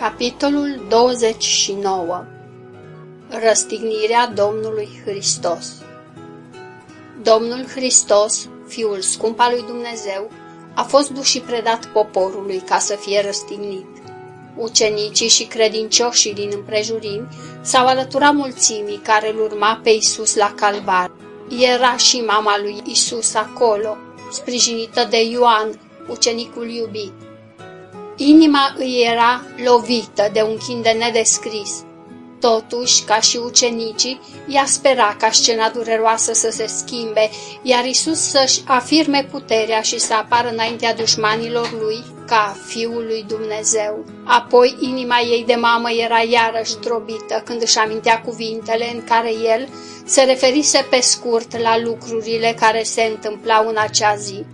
Capitolul 29 Răstignirea Domnului Hristos Domnul Hristos, Fiul scump al lui Dumnezeu, a fost dus și predat poporului ca să fie răstignit. Ucenicii și credincioșii din împrejurimi s-au alăturat mulțimii care îl urma pe Isus la calvar. Era și mama lui Isus acolo, sprijinită de Ioan, ucenicul iubit. Inima îi era lovită de un chin de nedescris. Totuși, ca și ucenicii, ea spera ca scena dureroasă să se schimbe, iar Isus să-și afirme puterea și să apară înaintea dușmanilor lui ca Fiul lui Dumnezeu. Apoi, inima ei de mamă era iarăși drobită când își amintea cuvintele în care el se referise pe scurt la lucrurile care se întâmplau în acea zi.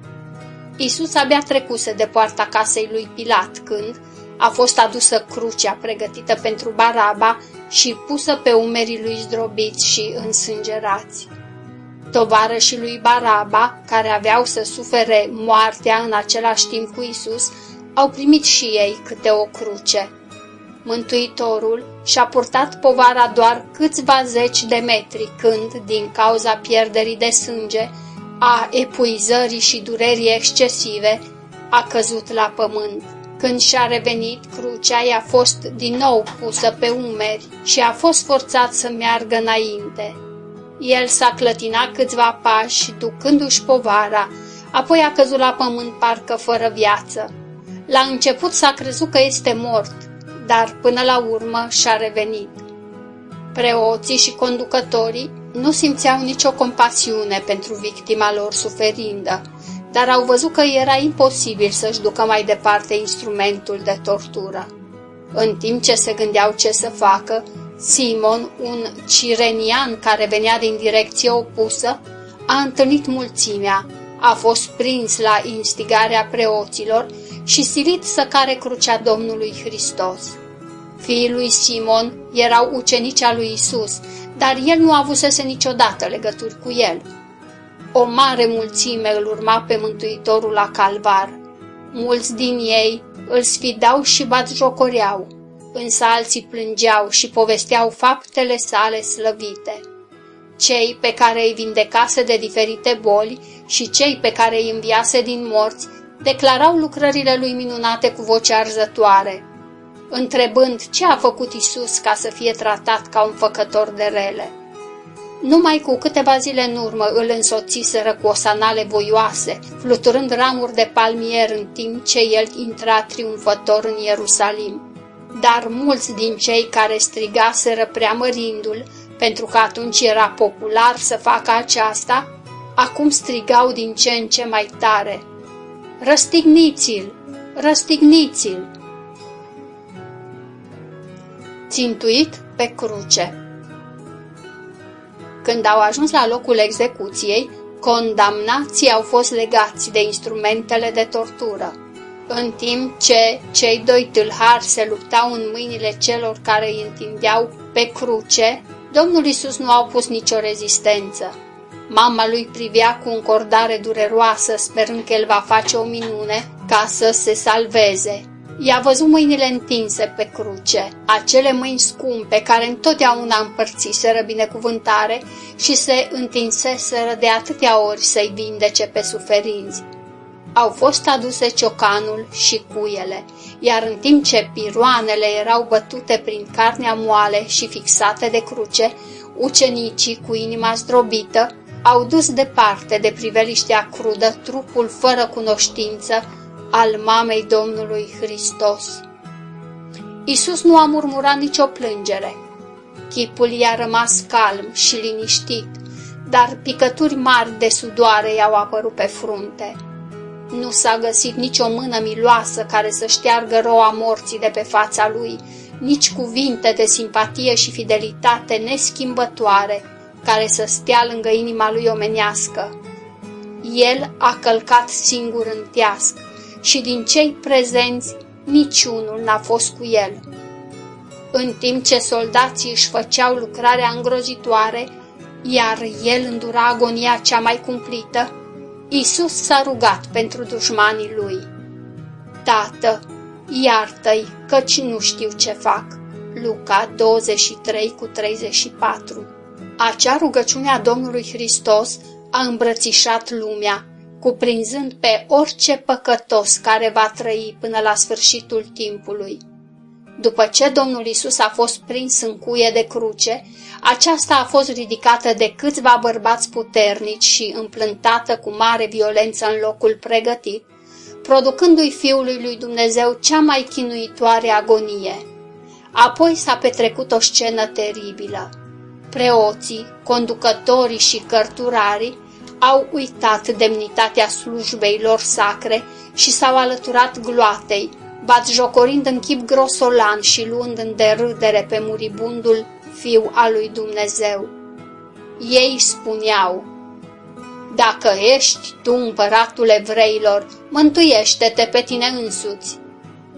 Isus abia trecuse de poarta casei lui Pilat când a fost adusă crucea pregătită pentru Baraba și pusă pe umerii lui zdrobiți și însângerați. Tovarășii lui Baraba, care aveau să sufere moartea în același timp cu Isus, au primit și ei câte o cruce. Mântuitorul și-a purtat povara doar câțiva zeci de metri când, din cauza pierderii de sânge, a epuizării și durerii excesive, a căzut la pământ. Când și-a revenit, crucea i-a fost din nou pusă pe umeri și a fost forțat să meargă înainte. El s-a clătinat câțiva pași, ducându-și povara, apoi a căzut la pământ parcă fără viață. La început s-a crezut că este mort, dar până la urmă și-a revenit. Preoții și conducătorii nu simțeau nicio compasiune pentru victima lor suferindă, dar au văzut că era imposibil să-și ducă mai departe instrumentul de tortură. În timp ce se gândeau ce să facă, Simon, un cirenian care venea din direcție opusă, a întâlnit mulțimea, a fost prins la instigarea preoților și silit să care crucea Domnului Hristos. Fiii lui Simon erau ucenici al lui Isus, dar el nu avusese niciodată legături cu el. O mare mulțime îl urma pe Mântuitorul la calvar. Mulți din ei îl sfidau și batjocoreau, însă alții plângeau și povesteau faptele sale slăvite. Cei pe care îi vindecase de diferite boli și cei pe care îi înviase din morți declarau lucrările lui minunate cu voce arzătoare, întrebând ce a făcut Isus ca să fie tratat ca un făcător de rele. Numai cu câteva zile în urmă îl însoțiseră cu osanale voioase, fluturând ramuri de palmier în timp ce el intra triumfător în Ierusalim. Dar mulți din cei care strigaseră preamărindu-l, pentru că atunci era popular să facă aceasta, acum strigau din ce în ce mai tare. Răstigniți-l! Răstigniți-l! Țintuit pe cruce. Când au ajuns la locul execuției, condamnații au fost legați de instrumentele de tortură, în timp ce cei doi tâlhari se luptau în mâinile celor care îi întindeau pe cruce, Domnul Isus nu a pus nicio rezistență. Mama lui privea cu încordare dureroasă, sperând că el va face o minune ca să se salveze. I-a văzut mâinile întinse pe cruce, acele mâini scumpe care întotdeauna împărțiseră binecuvântare și se întinseseră de atâtea ori să-i vindece pe suferinți. Au fost aduse ciocanul și cuiele, iar în timp ce piroanele erau bătute prin carnea moale și fixate de cruce, ucenicii cu inima zdrobită au dus departe de priveliștea crudă trupul fără cunoștință al mamei Domnului Hristos. Isus nu a murmurat nicio plângere. Chipul i-a rămas calm și liniștit, dar picături mari de sudoare i-au apărut pe frunte. Nu s-a găsit nicio mână miloasă care să șteargă roa morții de pe fața lui, nici cuvinte de simpatie și fidelitate neschimbătoare care să stea lângă inima lui omenească. El a călcat singur în teasc, și din cei prezenți niciunul n-a fost cu el. În timp ce soldații își făceau lucrarea îngrozitoare, iar el îndura agonia cea mai cumplită, Isus s-a rugat pentru dușmanii lui. Tată, iartă-i, căci nu știu ce fac. Luca 23 cu 34 Acea rugăciune a Domnului Hristos a îmbrățișat lumea, cuprinzând pe orice păcătos care va trăi până la sfârșitul timpului. După ce Domnul Isus a fost prins în cuie de cruce, aceasta a fost ridicată de câțiva bărbați puternici și împlântată cu mare violență în locul pregătit, producându-i Fiului lui Dumnezeu cea mai chinuitoare agonie. Apoi s-a petrecut o scenă teribilă. Preoții, conducătorii și cărturarii au uitat demnitatea slujbei lor sacre și s-au alăturat gloatei, jocorind în chip grosolan și luând în derâdere pe muribundul fiu al lui Dumnezeu. Ei spuneau, Dacă ești tu împăratul evreilor, mântuiește-te pe tine însuți.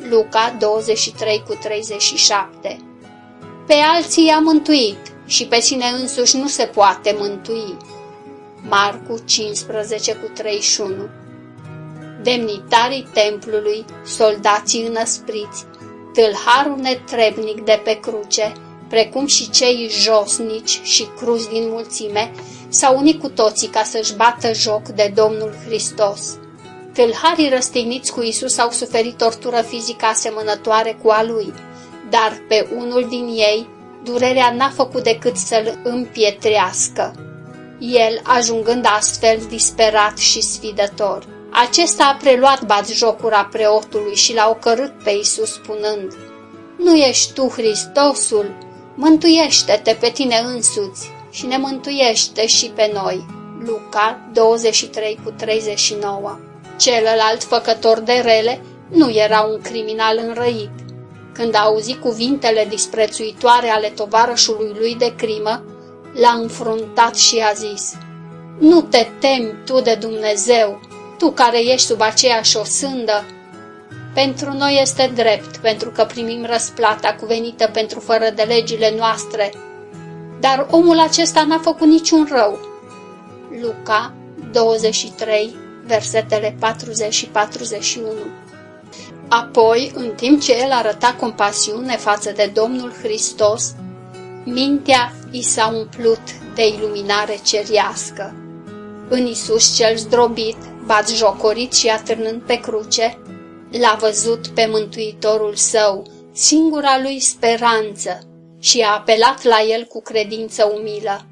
Luca 23 cu 37 Pe alții i-a mântuit și pe sine însuși nu se poate mântui. Marcu 15 cu 31 Demnitarii templului, soldații înăspriți, tâlharul netrebnic de pe cruce, precum și cei josnici și cruzi din mulțime, s-au unit cu toții ca să-și bată joc de Domnul Hristos. Tâlharii răstigniți cu Isus au suferit tortură fizică asemănătoare cu a lui, dar pe unul din ei durerea n-a făcut decât să-l împietrească. El ajungând astfel disperat și sfidător. Acesta a preluat jocura preotului și l-a ocărât pe Isus spunând, Nu ești tu Hristosul? Mântuiește-te pe tine însuți și ne mântuiește și pe noi. Luca 23 cu 39 Celălalt făcător de rele nu era un criminal înrăit. Când a auzit cuvintele disprețuitoare ale tovarășului lui de crimă, l-a înfruntat și a zis, Nu te temi tu de Dumnezeu, tu care ești sub aceeași osândă. Pentru noi este drept, pentru că primim răsplata cuvenită pentru fără de legile noastre. Dar omul acesta n-a făcut niciun rău. Luca 23, versetele 40 și 41 Apoi, în timp ce el arăta compasiune față de Domnul Hristos, mintea i s-a umplut de iluminare ceriască. În Isus cel zdrobit, jocorit și atârnând pe cruce, l-a văzut pe Mântuitorul său, singura lui speranță, și a apelat la el cu credință umilă.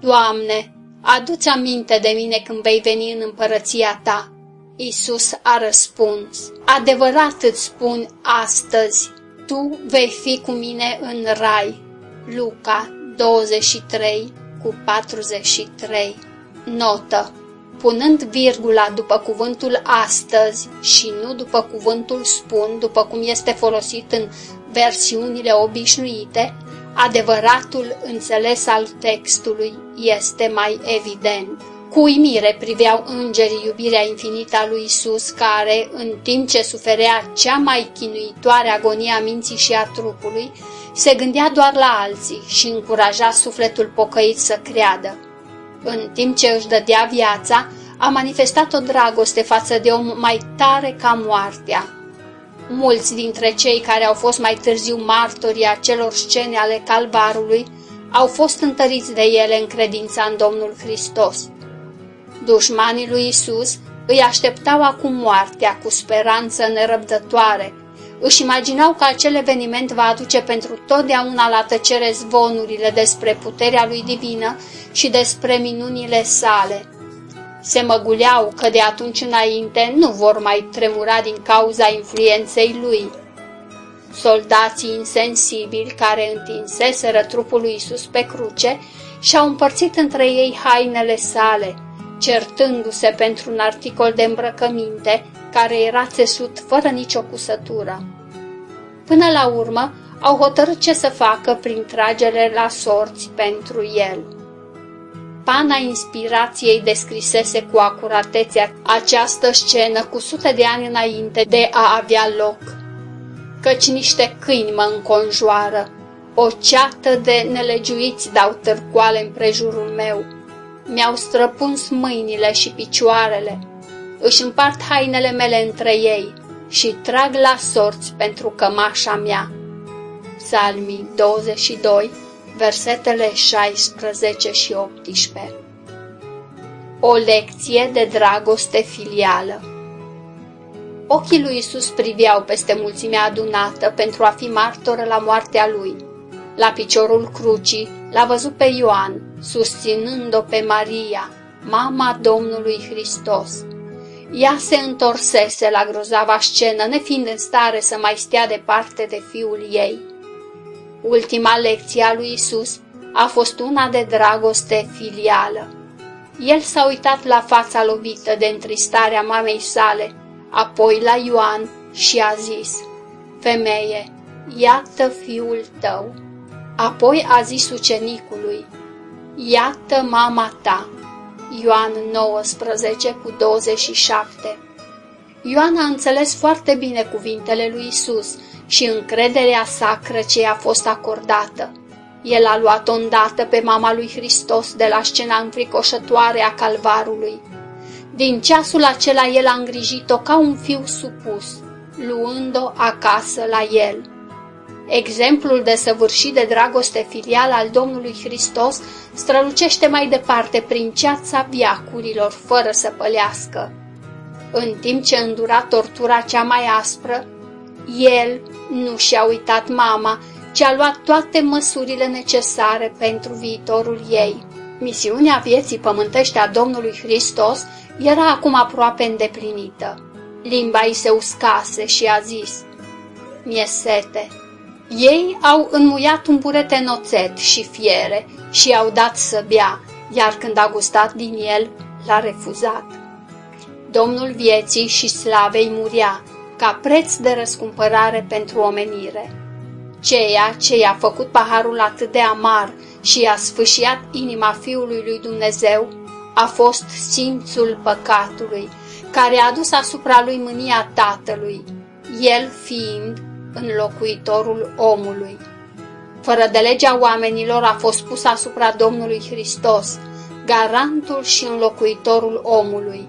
Doamne, adu-ți aminte de mine când vei veni în împărăția ta. Isus a răspuns, adevărat îți spun astăzi, tu vei fi cu mine în rai. Luca 23 cu 43 Notă punând virgula după cuvântul astăzi și nu după cuvântul spun, după cum este folosit în versiunile obișnuite, adevăratul înțeles al textului este mai evident. Cu uimire priveau îngerii iubirea infinită a lui Isus, care, în timp ce suferea cea mai chinuitoare agonie a minții și a trupului, se gândea doar la alții și încuraja sufletul pocăit să creadă în timp ce își dădea viața, a manifestat o dragoste față de om mai tare ca moartea. Mulți dintre cei care au fost mai târziu martorii acelor scene ale calvarului au fost întăriți de ele în credința în Domnul Hristos. Dușmanii lui Isus îi așteptau acum moartea cu speranță nerăbdătoare, își imaginau că acel eveniment va aduce pentru totdeauna la tăcere zvonurile despre puterea lui divină și despre minunile sale. Se măguleau că de atunci înainte nu vor mai tremura din cauza influenței lui. Soldații insensibili care întinseseră trupul lui Isus pe cruce și-au împărțit între ei hainele sale, certându-se pentru un articol de îmbrăcăminte care era țesut fără nicio cusătură. Până la urmă, au hotărât ce să facă prin tragere la sorți pentru el. Pana inspirației descrisese cu acuratețea această scenă cu sute de ani înainte de a avea loc. Căci niște câini mă înconjoară, o ceată de nelegiuiți dau târcoale în prejurul meu. Mi-au străpuns mâinile și picioarele, își împart hainele mele între ei, și trag la sorți pentru cămașa mea. Psalmii 22, versetele 16 și 18 O lecție de dragoste filială Ochii lui Isus priveau peste mulțimea adunată pentru a fi martoră la moartea lui. La piciorul crucii l-a văzut pe Ioan, susținând-o pe Maria, mama Domnului Hristos. Ea se întorsese la grozava scenă, nefiind în stare să mai stea departe de fiul ei. Ultima lecție a lui Isus a fost una de dragoste filială. El s-a uitat la fața lovită de întristarea mamei sale, apoi la Ioan și a zis, Femeie, iată fiul tău. Apoi a zis ucenicului, Iată mama ta. Ioan 19 cu 27 Ioan a înțeles foarte bine cuvintele lui Isus și încrederea sacră ce i-a fost acordată. El a luat-o îndată pe mama lui Hristos de la scena înfricoșătoare a calvarului. Din ceasul acela el a îngrijit-o ca un fiu supus, luând-o acasă la el. Exemplul de săvârșit de dragoste filială al Domnului Hristos strălucește mai departe prin ceața viacurilor, fără să pălească. În timp ce îndura tortura cea mai aspră, el nu și-a uitat mama, ci a luat toate măsurile necesare pentru viitorul ei. Misiunea vieții pământește a Domnului Hristos era acum aproape îndeplinită. Limba îi se uscase și a zis, Mie sete. Ei au înmuiat un burete noțet și fiere și i-au dat să bea, iar când a gustat din el, l-a refuzat. Domnul vieții și slavei muria, ca preț de răscumpărare pentru omenire. Ceea ce i-a făcut paharul atât de amar și i-a sfâșiat inima Fiului lui Dumnezeu a fost simțul păcatului, care a adus asupra lui mânia Tatălui, el fiind înlocuitorul omului. Fără de legea oamenilor a fost pus asupra Domnului Hristos, garantul și înlocuitorul omului.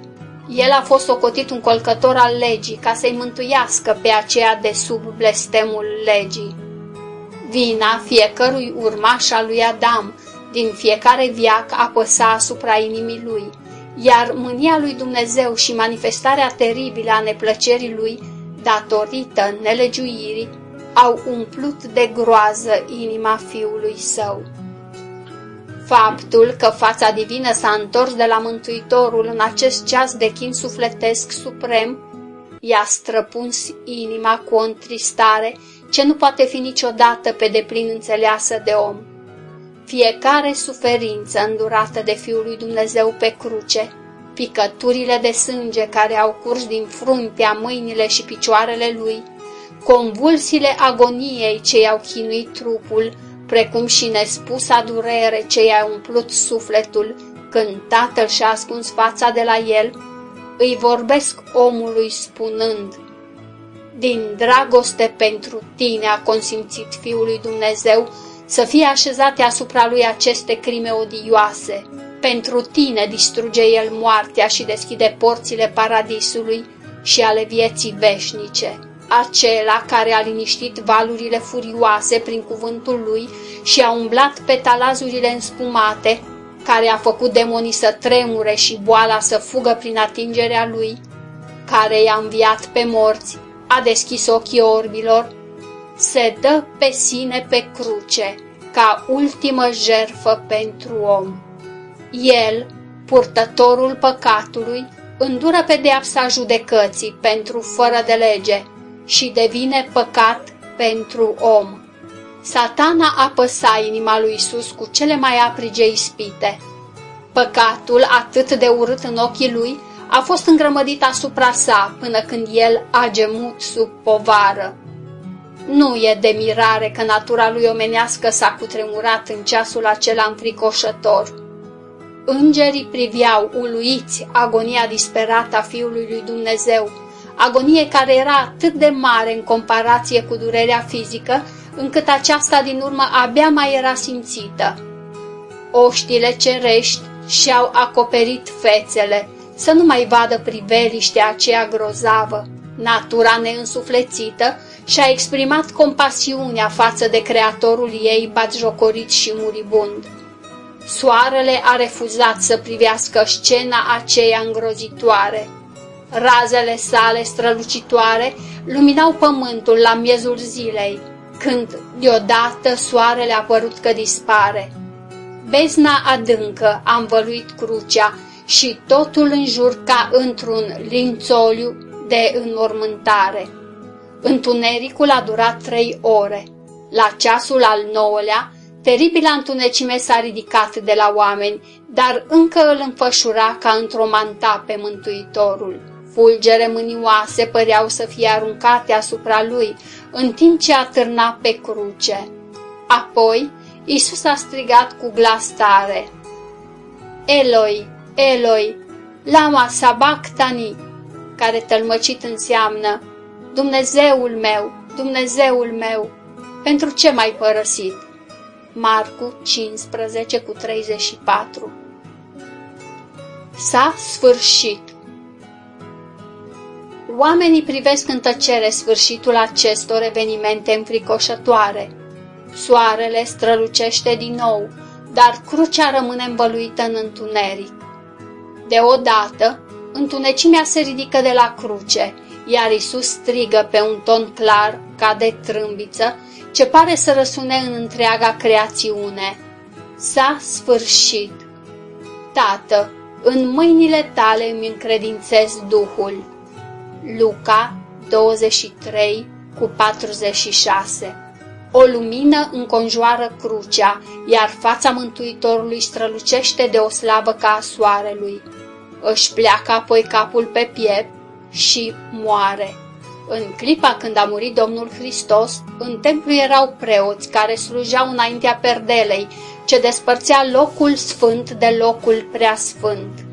El a fost socotit un colcător al legii ca să-i mântuiască pe aceea de sub blestemul legii. Vina fiecărui urmaș al lui Adam din fiecare viac apăsa asupra inimii lui, iar mânia lui Dumnezeu și manifestarea teribilă a neplăcerii lui, datorită nelegiuirii, au umplut de groază inima fiului său. Faptul că fața divină s-a întors de la Mântuitorul în acest ceas de chin sufletesc suprem, i-a străpuns inima cu o întristare ce nu poate fi niciodată pe deplin înțeleasă de om. Fiecare suferință îndurată de Fiul lui Dumnezeu pe cruce, picăturile de sânge care au curs din fruntea, mâinile și picioarele lui, convulsiile agoniei ce i-au chinuit trupul, precum și nespusa durere ce i-a umplut sufletul când tatăl și-a ascuns fața de la el, îi vorbesc omului spunând, Din dragoste pentru tine a consimțit Fiul lui Dumnezeu să fie așezate asupra lui aceste crime odioase. Pentru tine distruge el moartea și deschide porțile paradisului și ale vieții veșnice acela care a liniștit valurile furioase prin cuvântul lui și a umblat pe talazurile înspumate, care a făcut demonii să tremure și boala să fugă prin atingerea lui, care i-a înviat pe morți, a deschis ochii orbilor, se dă pe sine pe cruce ca ultimă jerfă pentru om. El, purtătorul păcatului, îndură pedeapsa judecății pentru fără de lege, și devine păcat pentru om. Satana apăsa inima lui Isus cu cele mai aprige ispite. Păcatul, atât de urât în ochii lui, a fost îngrămădit asupra sa până când el a gemut sub povară. Nu e de mirare că natura lui omenească s-a cutremurat în ceasul acela înfricoșător. Îngerii priveau uluiți agonia disperată a Fiului lui Dumnezeu, agonie care era atât de mare în comparație cu durerea fizică, încât aceasta din urmă abia mai era simțită. Oștile cerești și-au acoperit fețele, să nu mai vadă priveliștea aceea grozavă, Natura neînsuflețită și-a exprimat compasiunea față de creatorul ei batjocorit și muribund. Soarele a refuzat să privească scena aceea îngrozitoare. Razele sale strălucitoare luminau pământul la miezul zilei, când deodată soarele a părut că dispare. Bezna adâncă a învăluit crucea și totul în jur ca într-un lințoliu de înmormântare. Întunericul a durat trei ore. La ceasul al nouălea, teribila întunecime s-a ridicat de la oameni, dar încă îl înfășura ca într-o manta pe Mântuitorul. Fulgere mânioase păreau să fie aruncate asupra lui, în timp ce atârna pe cruce. Apoi, Isus a strigat cu glas tare, Eloi, Eloi, lama sabactani, care tălmăcit înseamnă, Dumnezeul meu, Dumnezeul meu, pentru ce m-ai părăsit? Marcu 15 cu 34 S-a sfârșit. Oamenii privesc în tăcere sfârșitul acestor evenimente înfricoșătoare. Soarele strălucește din nou, dar crucea rămâne învăluită în întuneric. Deodată, întunecimea se ridică de la cruce, iar Isus strigă pe un ton clar, ca de trâmbiță, ce pare să răsune în întreaga creațiune. S-a sfârșit. Tată, în mâinile tale îmi încredințez Duhul. Luca 23 cu 46 O lumină înconjoară crucea, iar fața Mântuitorului strălucește de o slavă ca a soarelui. Își pleacă apoi capul pe piept și moare. În clipa când a murit Domnul Hristos, în templu erau preoți care slujeau înaintea perdelei, ce despărțea locul sfânt de locul preasfânt.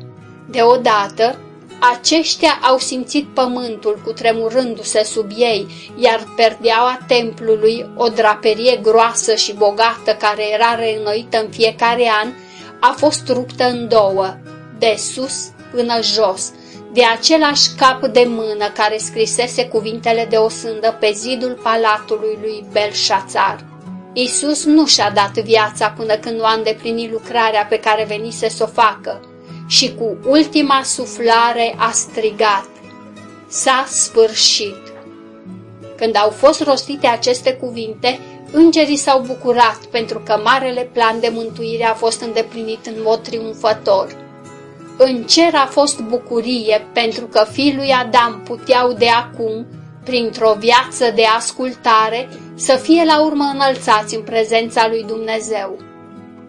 Deodată, aceștia au simțit pământul cu tremurându-se sub ei, iar perdeaua templului, o draperie groasă și bogată care era reînnoită în fiecare an, a fost ruptă în două, de sus până jos, de același cap de mână care scrisese cuvintele de o sândă pe zidul palatului lui Belșațar. Isus nu și-a dat viața până când nu a îndeplinit lucrarea pe care venise să o facă și cu ultima suflare a strigat, S-a sfârșit! Când au fost rostite aceste cuvinte, îngerii s-au bucurat pentru că marele plan de mântuire a fost îndeplinit în mod triumfător. În cer a fost bucurie pentru că fiul lui Adam puteau de acum, printr-o viață de ascultare, să fie la urmă înălțați în prezența lui Dumnezeu.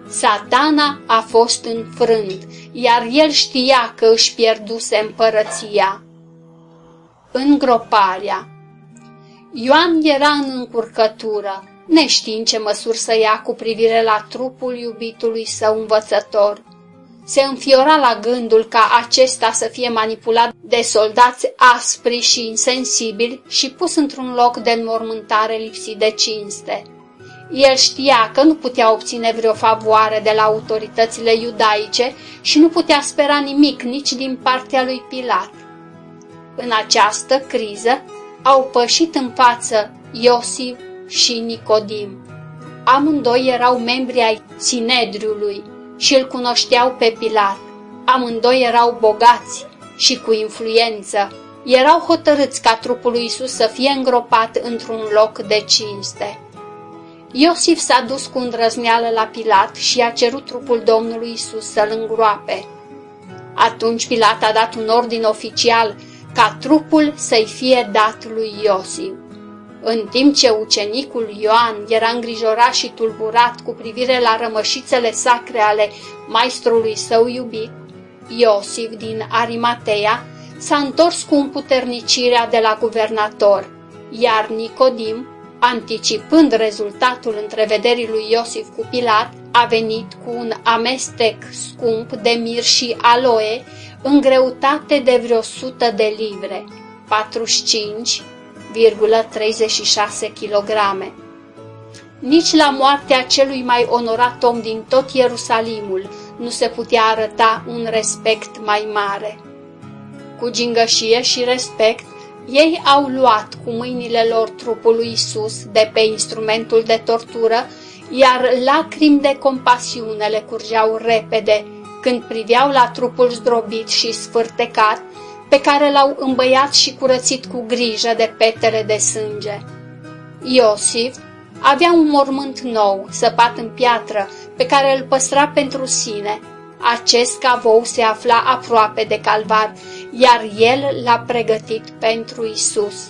Satana a fost înfrânt, iar el știa că își pierduse împărăția. Îngroparea Ioan era în încurcătură, neștiind ce măsuri să ia cu privire la trupul iubitului său învățător se înfiora la gândul ca acesta să fie manipulat de soldați aspri și insensibili și pus într-un loc de înmormântare lipsit de cinste. El știa că nu putea obține vreo favoare de la autoritățile iudaice și nu putea spera nimic nici din partea lui Pilat. În această criză au pășit în față Iosif și Nicodim. Amândoi erau membri ai Sinedriului, și îl cunoșteau pe Pilat. Amândoi erau bogați și cu influență. Erau hotărâți ca trupul lui Isus să fie îngropat într-un loc de cinste. Iosif s-a dus cu îndrăzneală la Pilat și a cerut trupul Domnului Isus să-l îngroape. Atunci Pilat a dat un ordin oficial ca trupul să-i fie dat lui Iosif. În timp ce ucenicul Ioan era îngrijorat și tulburat cu privire la rămășițele sacre ale maestrului său iubit, Iosif din Arimatea s-a întors cu împuternicirea de la guvernator, iar Nicodim, anticipând rezultatul întrevederii lui Iosif cu Pilat, a venit cu un amestec scump de mir și aloe în greutate de vreo sută de livre, 45 1,36 kg. Nici la moartea celui mai onorat om din tot Ierusalimul nu se putea arăta un respect mai mare. Cu gingășie și respect, Ei au luat cu mâinile lor trupul lui Isus de pe instrumentul de tortură, iar lacrimi de compasiune le curgeau repede când priveau la trupul zdrobit și sfârtecat, pe care l-au îmbăiat și curățit cu grijă de petele de sânge. Iosif avea un mormânt nou, săpat în piatră, pe care îl păstra pentru sine. Acest cavou se afla aproape de calvar, iar el l-a pregătit pentru Isus.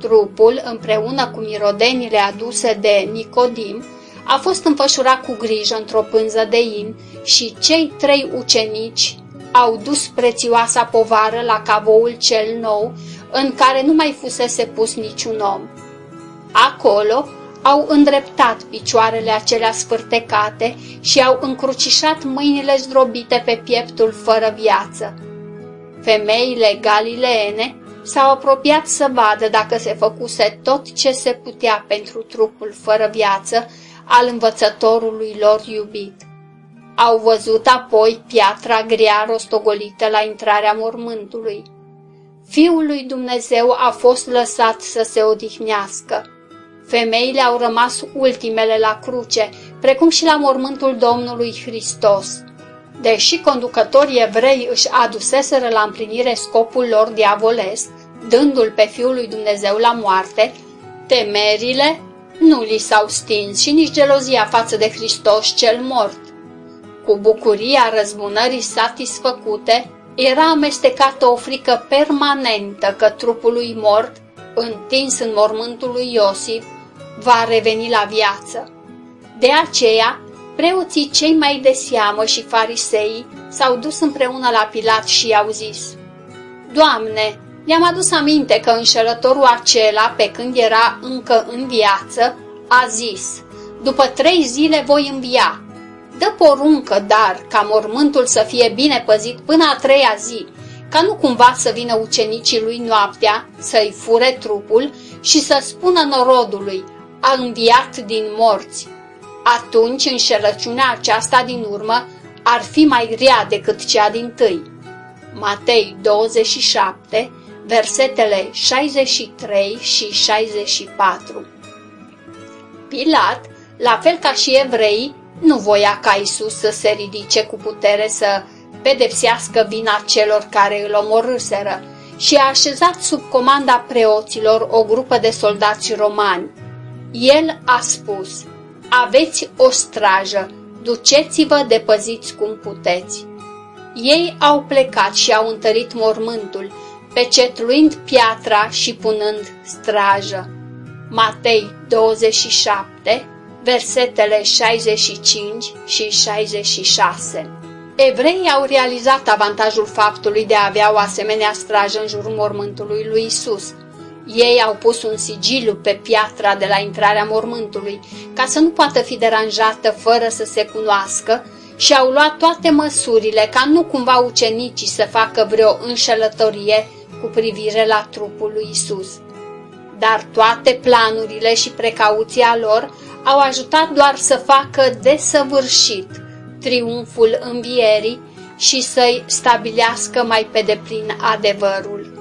Trupul, împreună cu mirodenile aduse de Nicodim, a fost înfășurat cu grijă într-o pânză de in și cei trei ucenici au dus prețioasa povară la cavoul cel nou, în care nu mai fusese pus niciun om. Acolo au îndreptat picioarele acelea sfârtecate și au încrucișat mâinile zdrobite pe pieptul fără viață. Femeile galileene s-au apropiat să vadă dacă se făcuse tot ce se putea pentru trupul fără viață al învățătorului lor iubit. Au văzut apoi piatra grea rostogolită la intrarea mormântului. Fiul lui Dumnezeu a fost lăsat să se odihnească. Femeile au rămas ultimele la cruce, precum și la mormântul Domnului Hristos. Deși conducătorii evrei își aduseseră la împlinire scopul lor diavolesc, dându-l pe Fiul lui Dumnezeu la moarte, temerile nu li s-au stins și nici gelozia față de Hristos cel mort. Cu bucuria răzbunării satisfăcute, era amestecată o frică permanentă că trupul lui mort, întins în mormântul lui Iosif, va reveni la viață. De aceea, preoții cei mai de seamă și farisei s-au dus împreună la Pilat și i-au zis, Doamne, ne-am adus aminte că înșelătorul acela, pe când era încă în viață, a zis, după trei zile voi învia. Dă poruncă, dar, ca mormântul să fie bine păzit până a treia zi, ca nu cumva să vină ucenicii lui noaptea, să-i fure trupul și să spună norodului, a înviat din morți. Atunci înșelăciunea aceasta din urmă ar fi mai rea decât cea din tâi. Matei 27, versetele 63 și 64 Pilat, la fel ca și evrei, nu voia ca Isus să se ridice cu putere să pedepsească vina celor care îl omorâseră și a așezat sub comanda preoților o grupă de soldați romani. El a spus, aveți o strajă, duceți-vă de păziți cum puteți. Ei au plecat și au întărit mormântul, pecetluind piatra și punând strajă. Matei 27, versetele 65 și 66 Evreii au realizat avantajul faptului de a avea o asemenea strajă în jurul mormântului lui Isus. Ei au pus un sigiliu pe piatra de la intrarea mormântului, ca să nu poată fi deranjată fără să se cunoască, și au luat toate măsurile ca nu cumva ucenicii să facă vreo înșelătorie cu privire la trupul lui Isus. Dar toate planurile și precauția lor au ajutat doar să facă desăvârșit triumful învierii și să-i stabilească mai pe deplin adevărul.